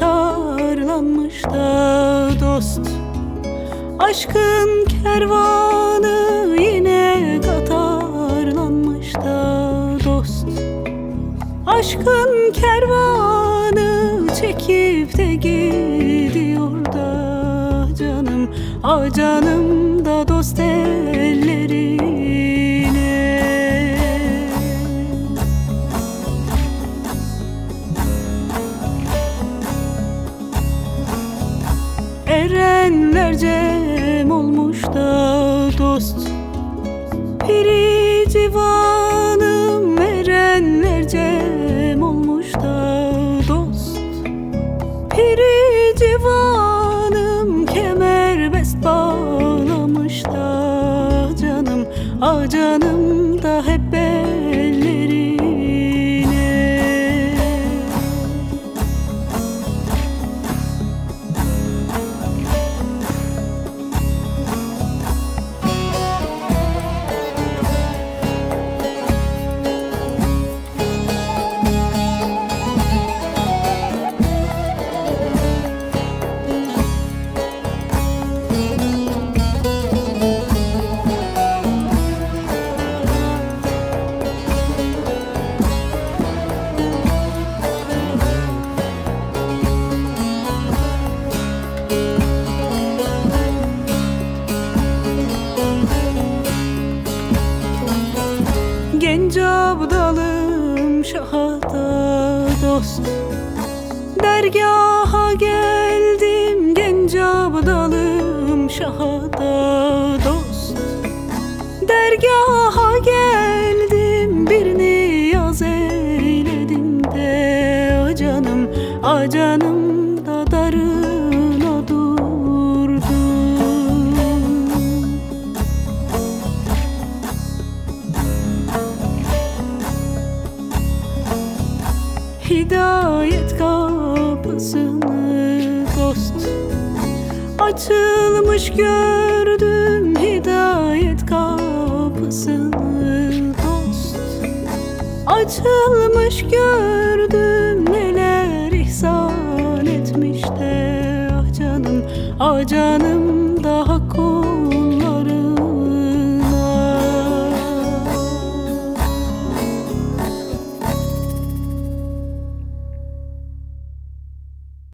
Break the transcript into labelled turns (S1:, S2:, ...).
S1: bağlanmış da dost. Aşkın kervanı yine katarlanmış da dost. Aşkın kervanı çekip de gidiyor da canım. Ah canım da dost ellerine Erenler cem olmuş da dost. Piri civanım erenler cem olmuş da dost. Piri civanım kemerbest bağlamış da canım. Ah canım şahada dost. Dergaha geldim genç abdalım şahada dost. Dergaha geldim bir niyaz eyledim de ah canım ah canım da darına Hidayet kapısını dost. Açılmış gördüm hidayet kapısını dost. Açılmış gördüm neler ihsan etmiş de ah canım ah canım